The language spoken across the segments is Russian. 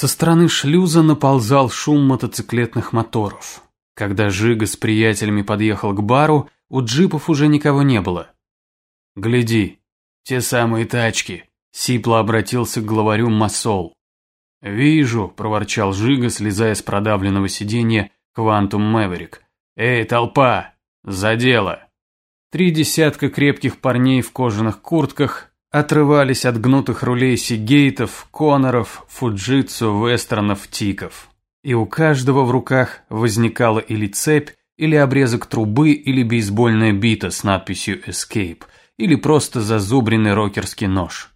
Со стороны шлюза наползал шум мотоциклетных моторов. Когда Жига с приятелями подъехал к бару, у джипов уже никого не было. «Гляди, те самые тачки», — сипло обратился к главарю Масол. «Вижу», — проворчал Жига, слезая с продавленного сиденья «Квантум Мэверик». «Эй, толпа! За дело!» Три десятка крепких парней в кожаных куртках отрывались от гнутых рулей сигейтов, коноров, фуджитсу, вестернов, тиков. И у каждого в руках возникала или цепь, или обрезок трубы, или бейсбольная бита с надписью «Escape», или просто зазубренный рокерский нож.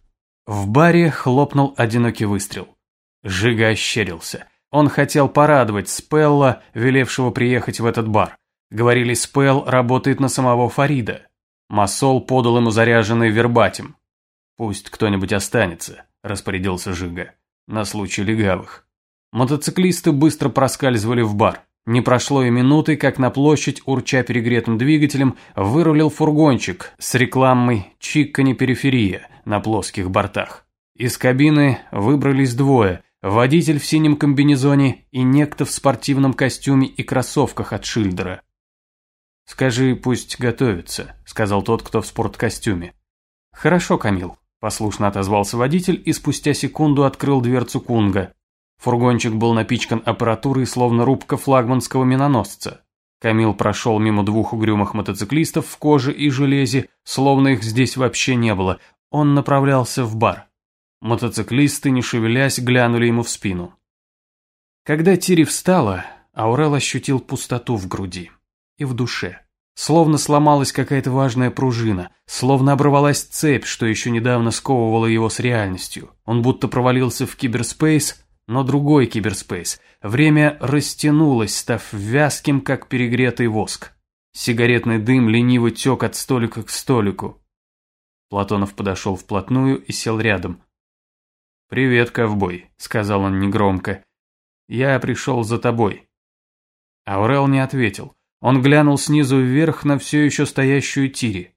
В баре хлопнул одинокий выстрел. Жига ощерился. Он хотел порадовать Спелла, велевшего приехать в этот бар. Говорили, Спелл работает на самого Фарида. Масол подал ему заряженный вербатим. «Пусть кто-нибудь останется», – распорядился Жига, – «на случай легавых». Мотоциклисты быстро проскальзывали в бар. Не прошло и минуты, как на площадь, урча перегретым двигателем, вырулил фургончик с рекламой «Чиккани периферия» на плоских бортах. Из кабины выбрались двое – водитель в синем комбинезоне и некто в спортивном костюме и кроссовках от Шильдера. «Скажи, пусть готовится», – сказал тот, кто в спорткостюме. «Хорошо, Камил», – послушно отозвался водитель и спустя секунду открыл дверцу Кунга. Фургончик был напичкан аппаратурой, словно рубка флагманского миноносца. Камил прошел мимо двух угрюмых мотоциклистов в коже и железе, словно их здесь вообще не было. Он направлялся в бар. Мотоциклисты, не шевелясь, глянули ему в спину. Когда Тири встала, Аурел ощутил пустоту в груди и в душе. Словно сломалась какая-то важная пружина, словно оборвалась цепь, что еще недавно сковывала его с реальностью. Он будто провалился в киберспейс, но другой киберспейс. Время растянулось, став вязким, как перегретый воск. Сигаретный дым лениво тек от столика к столику. Платонов подошел вплотную и сел рядом. «Привет, ковбой», — сказал он негромко. «Я пришел за тобой». Аурел не ответил. Он глянул снизу вверх на все еще стоящую Тири.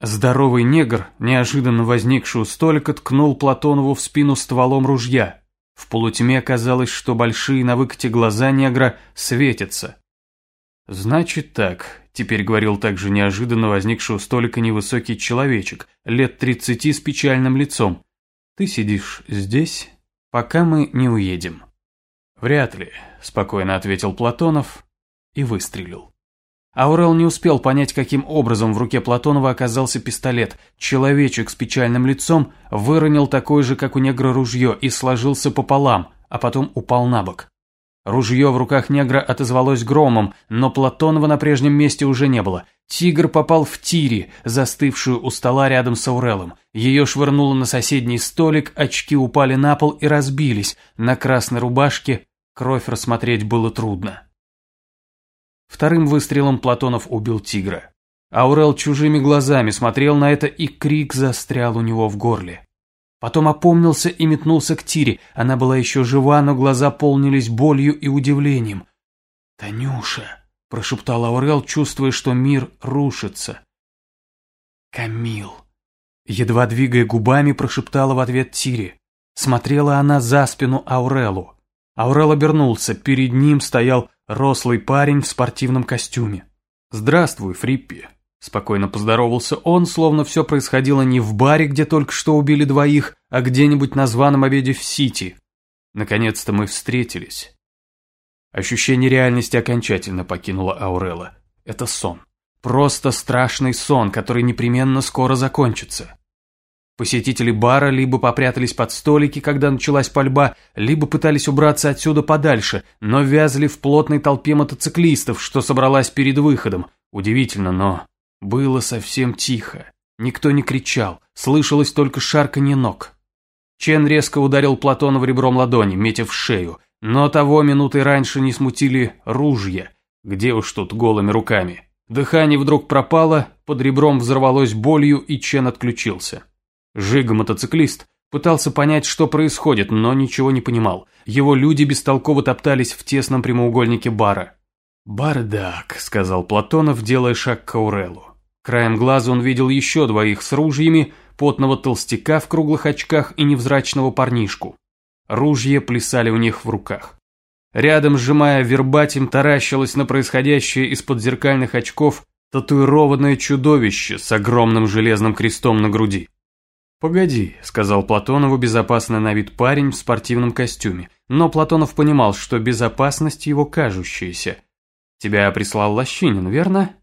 Здоровый негр, неожиданно возникший у столика, ткнул Платонову в спину стволом ружья. В полутьме казалось, что большие на выкате глаза негра светятся. «Значит так», — теперь говорил также неожиданно возникший у столика невысокий человечек, лет тридцати с печальным лицом. «Ты сидишь здесь, пока мы не уедем». «Вряд ли», — спокойно ответил Платонов, и выстрелил. Аурел не успел понять, каким образом в руке Платонова оказался пистолет. Человечек с печальным лицом выронил такое же, как у негра, ружье и сложился пополам, а потом упал на бок. Ружье в руках негра отозвалось громом, но Платонова на прежнем месте уже не было. Тигр попал в Тири, застывшую у стола рядом с Аурелом. Ее швырнуло на соседний столик, очки упали на пол и разбились. На красной рубашке кровь рассмотреть было трудно. Вторым выстрелом Платонов убил тигра. Аурел чужими глазами смотрел на это, и крик застрял у него в горле. Потом опомнился и метнулся к Тире. Она была еще жива, но глаза полнились болью и удивлением. «Танюша!» – прошептал Аурел, чувствуя, что мир рушится. «Камил!» Едва двигая губами, прошептала в ответ Тире. Смотрела она за спину Аурелу. Аурел обернулся, перед ним стоял рослый парень в спортивном костюме. «Здравствуй, Фриппи», – спокойно поздоровался он, словно все происходило не в баре, где только что убили двоих, а где-нибудь на званом обеде в Сити. Наконец-то мы встретились. Ощущение реальности окончательно покинуло Аурела. Это сон. Просто страшный сон, который непременно скоро закончится. Посетители бара либо попрятались под столики, когда началась пальба, либо пытались убраться отсюда подальше, но вязли в плотной толпе мотоциклистов, что собралась перед выходом. Удивительно, но было совсем тихо. Никто не кричал, слышалось только шарканье ног. Чен резко ударил Платона в ребром ладони, метя в шею, но того минуты раньше не смутили ружья. Где уж тут голыми руками. Дыхание вдруг пропало, под ребром взорвалось болью, и Чен отключился. Жига-мотоциклист пытался понять, что происходит, но ничего не понимал. Его люди бестолково топтались в тесном прямоугольнике бара. «Бардак», — сказал Платонов, делая шаг к Аурелу. Краем глаза он видел еще двоих с ружьями, потного толстяка в круглых очках и невзрачного парнишку. Ружья плясали у них в руках. Рядом, сжимая вербатим, таращилось на происходящее из-под зеркальных очков татуированное чудовище с огромным железным крестом на груди. «Погоди», — сказал Платонову безопасный на вид парень в спортивном костюме, но Платонов понимал, что безопасность его кажущаяся. «Тебя прислал Лощинин, верно?»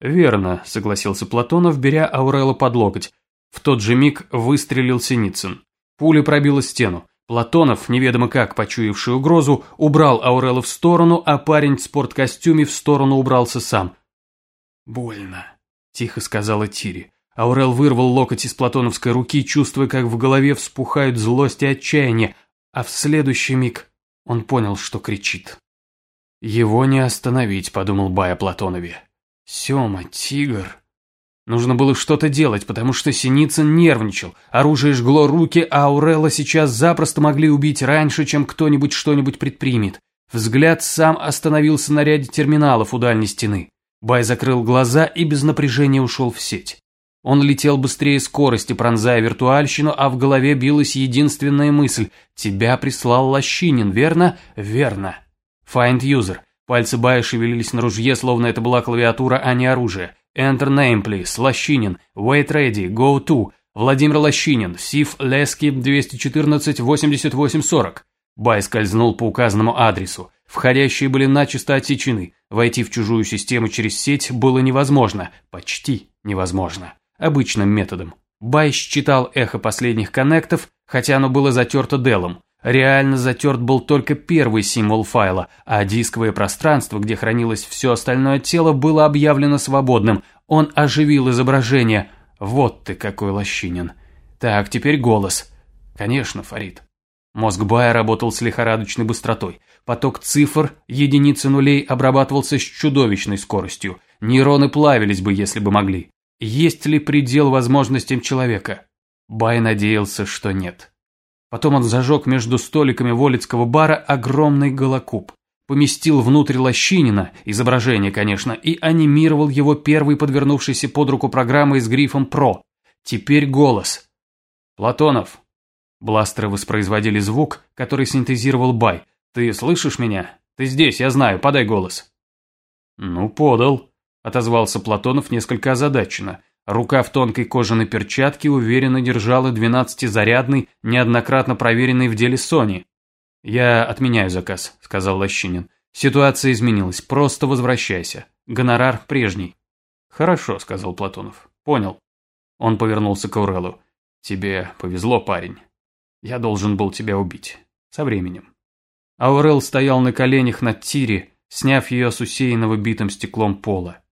«Верно», — согласился Платонов, беря Аурела под локоть. В тот же миг выстрелил Синицын. Пуля пробила стену. Платонов, неведомо как почуявший угрозу, убрал Аурела в сторону, а парень в спорткостюме в сторону убрался сам. «Больно», – тихо сказала Тири. Аурел вырвал локоть из платоновской руки, чувствуя, как в голове вспухают злость и отчаяние, а в следующий миг он понял, что кричит. «Его не остановить», – подумал Бай о Платонове. «Сема, тигр». Нужно было что-то делать, потому что Синицын нервничал. Оружие жгло руки, а Аурелла сейчас запросто могли убить раньше, чем кто-нибудь что-нибудь предпримет. Взгляд сам остановился на ряде терминалов у дальней стены. Бай закрыл глаза и без напряжения ушел в сеть. Он летел быстрее скорости, пронзая виртуальщину, а в голове билась единственная мысль. «Тебя прислал Лощинин, верно?» «Верно». «Find user». Пальцы Бая шевелились на ружье, словно это была клавиатура, а не оружие. «Enter name, please. Лощинин. Wait ready. Go to. Владимир Лощинин. Сив Лески 214-88-40». Бай скользнул по указанному адресу. Входящие были начисто отсечены. Войти в чужую систему через сеть было невозможно. Почти невозможно. Обычным методом. Бай считал эхо последних коннектов, хотя оно было затерто делом. Реально затерт был только первый символ файла, а дисковое пространство, где хранилось все остальное тело, было объявлено свободным. Он оживил изображение. Вот ты какой лощинин. Так, теперь голос. Конечно, Фарид. Мозг Бая работал с лихорадочной быстротой. Поток цифр, единицы нулей обрабатывался с чудовищной скоростью. Нейроны плавились бы, если бы могли. Есть ли предел возможностям человека? Бай надеялся, что нет. Потом он зажег между столиками Волицкого бара огромный голокуб. Поместил внутрь Лощинина, изображение, конечно, и анимировал его первой подвернувшейся под руку программой с грифом «Про». Теперь голос. «Платонов, Бластеры воспроизводили звук, который синтезировал Бай. «Ты слышишь меня? Ты здесь, я знаю, подай голос». «Ну, подал», – отозвался Платонов несколько озадаченно. Рука в тонкой кожаной перчатке уверенно держала двенадцатизарядный, неоднократно проверенный в деле Сони. «Я отменяю заказ», – сказал Лощинин. «Ситуация изменилась, просто возвращайся. Гонорар прежний». «Хорошо», – сказал Платонов. «Понял». Он повернулся к Аурелу. «Тебе повезло, парень. Я должен был тебя убить. Со временем. Аурел стоял на коленях над Тири, сняв ее с усеянного битым стеклом пола.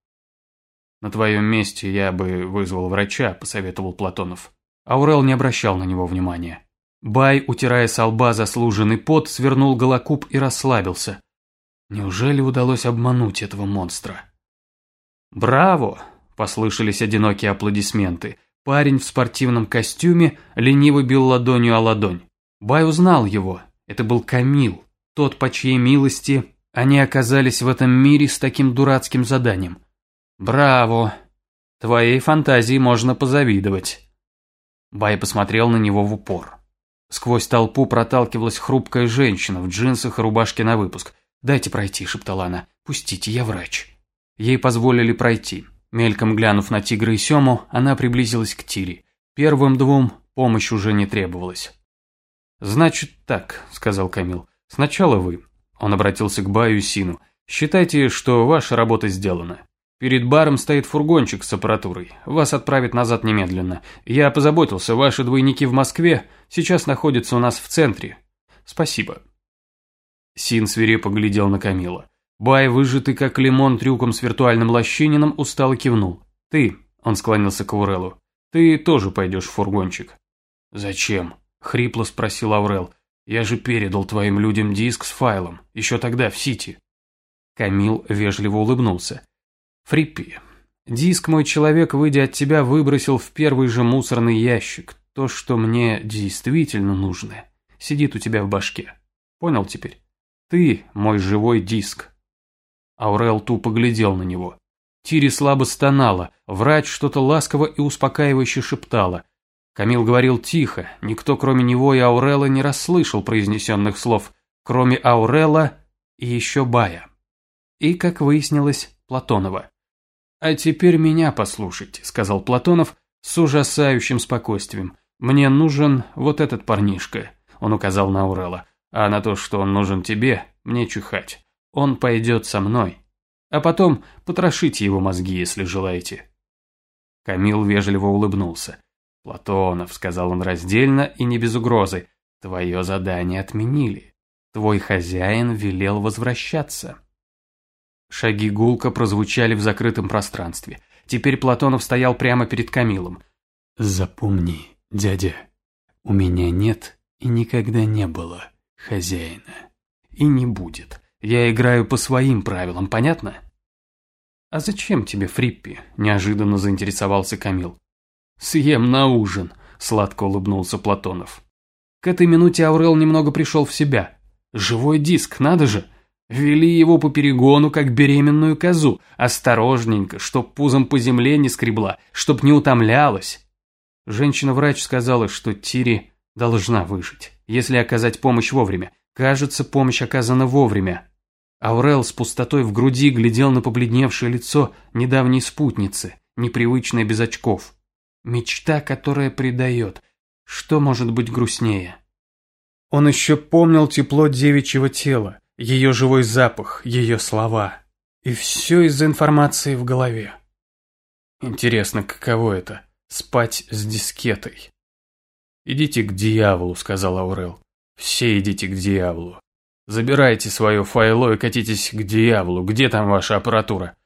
«На твоем месте я бы вызвал врача», – посоветовал Платонов. Аурел не обращал на него внимания. Бай, утирая со лба заслуженный пот, свернул голокуб и расслабился. Неужели удалось обмануть этого монстра? «Браво!» – послышались одинокие аплодисменты. Парень в спортивном костюме лениво бил ладонью о ладонь. Бай узнал его. Это был Камил, тот, по чьей милости они оказались в этом мире с таким дурацким заданием. «Браво! Твоей фантазии можно позавидовать». Бай посмотрел на него в упор. Сквозь толпу проталкивалась хрупкая женщина в джинсах и рубашке на выпуск. «Дайте пройти», — шептала она. «Пустите, я врач». Ей позволили пройти. Мельком глянув на тигра и сему, она приблизилась к Тире. Первым двум помощь уже не требовалась. «Значит так», — сказал Камил. «Сначала вы». Он обратился к Баю и Сину. «Считайте, что ваша работа сделана. Перед баром стоит фургончик с аппаратурой. Вас отправят назад немедленно. Я позаботился, ваши двойники в Москве сейчас находятся у нас в центре. Спасибо». Син свирепо глядел на Камила. Бай, выжатый как лимон трюком с виртуальным лощинином, устало кивнул. «Ты», — он склонился к Аурелу, — «ты тоже пойдешь в фургончик». «Зачем?» — хрипло спросил Аурел. «Я же передал твоим людям диск с файлом, еще тогда в Сити». Камил вежливо улыбнулся. «Фриппи, диск мой человек, выйдя от тебя, выбросил в первый же мусорный ящик. То, что мне действительно нужно, сидит у тебя в башке. Понял теперь? Ты мой живой диск». Аурел тупо глядел на него. Тири слабо стонала, врач что-то ласково и успокаивающе шептала. Камил говорил тихо, никто кроме него и Аурела не расслышал произнесенных слов, кроме Аурела и еще Бая. И, как выяснилось, Платонова. «А теперь меня послушайте», — сказал Платонов с ужасающим спокойствием. «Мне нужен вот этот парнишка», — он указал на Аурела. «А на то, что он нужен тебе, мне чихать. Он пойдет со мной. А потом потрошите его мозги, если желаете». Камил вежливо улыбнулся. «Платонов», — сказал он раздельно и не без угрозы, — «твое задание отменили. Твой хозяин велел возвращаться». Шаги гулко прозвучали в закрытом пространстве. Теперь Платонов стоял прямо перед Камилом. «Запомни, дядя, у меня нет и никогда не было хозяина. И не будет. Я играю по своим правилам, понятно?» «А зачем тебе Фриппи?» – неожиданно заинтересовался Камил. «Съем на ужин», – сладко улыбнулся Платонов. К этой минуте Аурел немного пришел в себя. «Живой диск, надо же!» Вели его по перегону, как беременную козу, осторожненько, чтоб пузом по земле не скребла, чтоб не утомлялась. Женщина-врач сказала, что Тири должна выжить, если оказать помощь вовремя. Кажется, помощь оказана вовремя. Аурел с пустотой в груди глядел на побледневшее лицо недавней спутницы, непривычной без очков. Мечта, которая предает. Что может быть грустнее? Он еще помнил тепло девичьего тела, ее живой запах, ее слова. И все из-за информации в голове. Интересно, каково это – спать с дискетой? «Идите к дьяволу», – сказал Аурел. «Все идите к дьяволу. Забирайте свое файло и катитесь к дьяволу. Где там ваша аппаратура?»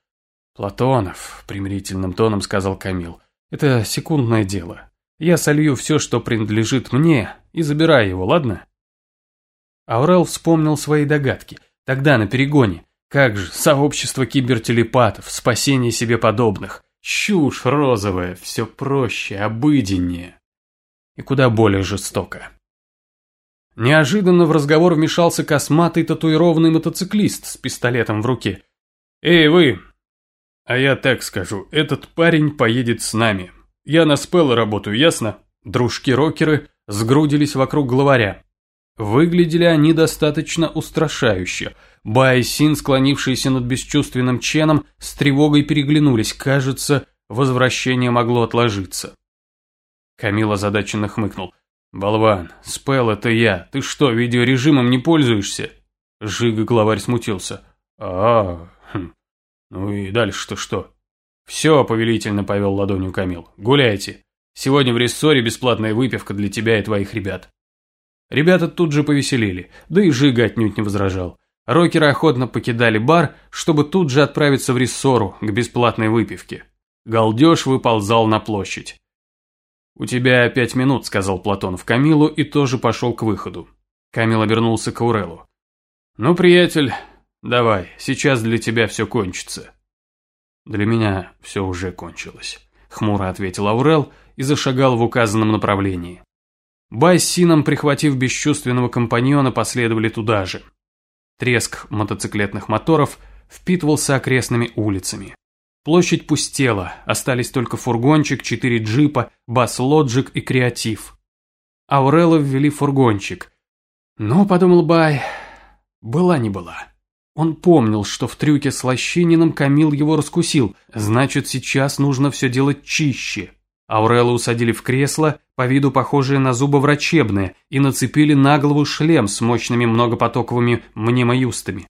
«Платонов», – примирительным тоном сказал Камил. Это секундное дело. Я солью все, что принадлежит мне, и забираю его, ладно? Аурел вспомнил свои догадки. Тогда, на перегоне. Как же, сообщество кибертелепатов, спасение себе подобных. Чушь розовая, все проще, обыденнее. И куда более жестоко. Неожиданно в разговор вмешался косматый татуированный мотоциклист с пистолетом в руке. «Эй, вы, а я так скажу, этот парень поедет с нами. Я на спелл работаю, ясно? Дружки-рокеры сгрудились вокруг главаря. Выглядели они достаточно устрашающе. Бай и Син, склонившиеся над бесчувственным Ченом, с тревогой переглянулись. Кажется, возвращение могло отложиться. Камил озадаченно хмыкнул. «Болван, Спел, это я. Ты что, видеорежимом не пользуешься?» Жига-главарь смутился. «А, хм, ну и дальше-то что? Все, повелительно повел ладонью Камил. Гуляйте. Сегодня в рессоре бесплатная выпивка для тебя и твоих ребят. Ребята тут же повеселили, да и Жига отнюдь не возражал. Рокеры охотно покидали бар, чтобы тут же отправиться в рессору к бесплатной выпивке. Галдеж выползал на площадь. «У тебя пять минут», — сказал Платон в Камилу и тоже пошел к выходу. Камил обернулся к Аурелу. «Ну, приятель, Давай, сейчас для тебя все кончится. Для меня все уже кончилось. Хмуро ответил Аурел и зашагал в указанном направлении. Бай с Сином, прихватив бесчувственного компаньона, последовали туда же. Треск мотоциклетных моторов впитывался окрестными улицами. Площадь пустела, остались только фургончик, четыре джипа, бас-лоджик и креатив. Аурела ввели фургончик. Ну, подумал Бай, была не была. Он помнил, что в трюке с Лощининым Камил его раскусил, значит, сейчас нужно все делать чище. Аурелла усадили в кресло, по виду похожее на зубоврачебное, и нацепили на голову шлем с мощными многопотоковыми мнемоюстами.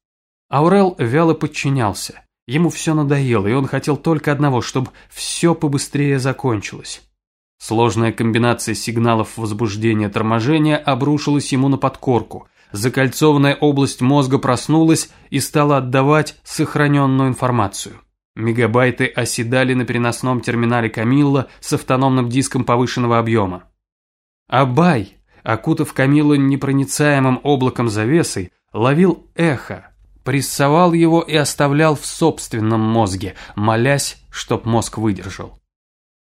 Аурел вяло подчинялся. Ему все надоело, и он хотел только одного, чтобы все побыстрее закончилось. Сложная комбинация сигналов возбуждения торможения обрушилась ему на подкорку – закольцованная область мозга проснулась и стала отдавать сохраненную информацию. Мегабайты оседали на переносном терминале Камилла с автономным диском повышенного объема. Абай, окутав Камилу непроницаемым облаком завесой, ловил эхо, прессовал его и оставлял в собственном мозге, молясь, чтоб мозг выдержал.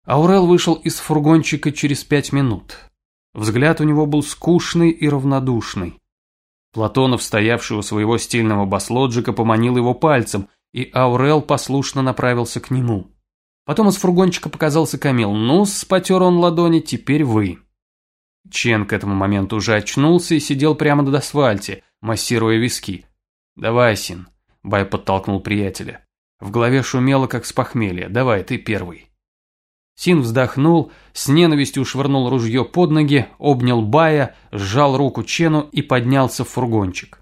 Аурел вышел из фургончика через пять минут. Взгляд у него был скучный и равнодушный. Платонов, стоявший у своего стильного баслоджика, поманил его пальцем, и Аурел послушно направился к нему. Потом из фургончика показался Камил. ну потер он ладони, теперь вы. Чен к этому моменту уже очнулся и сидел прямо над асфальте, массируя виски. «Давай, Син», – Бай подтолкнул приятеля. В голове шумело, как с похмелья. «Давай, ты первый». Син вздохнул, с ненавистью швырнул ружье под ноги, обнял Бая, сжал руку Чену и поднялся в фургончик.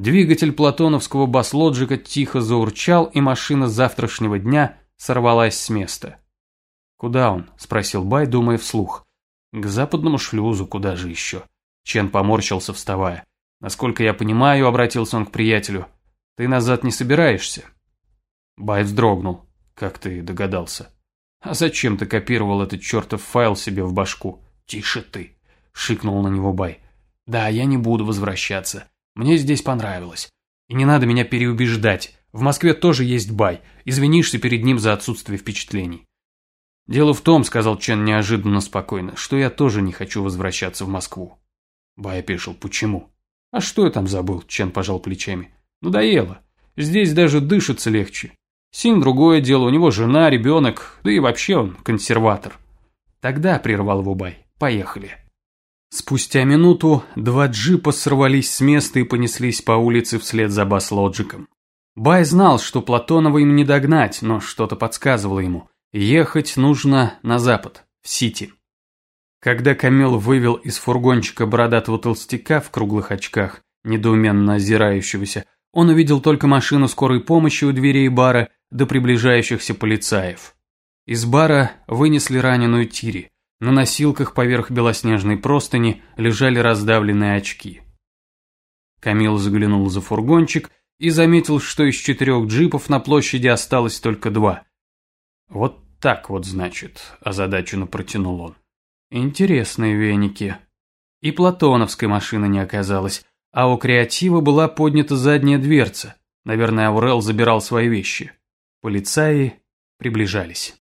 Двигатель платоновского баслоджика тихо заурчал, и машина завтрашнего дня сорвалась с места. «Куда он?» – спросил Бай, думая вслух. «К западному шлюзу, куда же еще?» Чен поморщился, вставая. «Насколько я понимаю», – обратился он к приятелю, – «ты назад не собираешься?» Бай вздрогнул. «Как ты догадался?» «А зачем ты копировал этот чертов файл себе в башку?» «Тише ты!» – шикнул на него Бай. «Да, я не буду возвращаться. Мне здесь понравилось. И не надо меня переубеждать. В Москве тоже есть Бай. Извинишься перед ним за отсутствие впечатлений». «Дело в том», – сказал Чен неожиданно спокойно, – «что я тоже не хочу возвращаться в Москву». Бай опешил. «Почему?» «А что я там забыл?» – Чен пожал плечами. «Надоело. Здесь даже дышится легче. Син другое дело, у него жена, ребенок, да и вообще он консерватор. Тогда прервал его Бай. Поехали. Спустя минуту два джипа сорвались с места и понеслись по улице вслед за бас-лоджиком. Бай знал, что Платонова им не догнать, но что-то подсказывало ему. Ехать нужно на запад, в Сити. Когда Камил вывел из фургончика бородатого толстяка в круглых очках, недоуменно озирающегося, он увидел только машину скорой помощи у дверей бара до приближающихся полицаев. Из бара вынесли раненую Тири. На носилках поверх белоснежной простыни лежали раздавленные очки. Камил заглянул за фургончик и заметил, что из четырех джипов на площади осталось только два. «Вот так вот, значит», – озадаченно протянул он. «Интересные веники». И платоновской машины не оказалось, а у креатива была поднята задняя дверца. Наверное, Аурел забирал свои вещи. Полицаи приближались.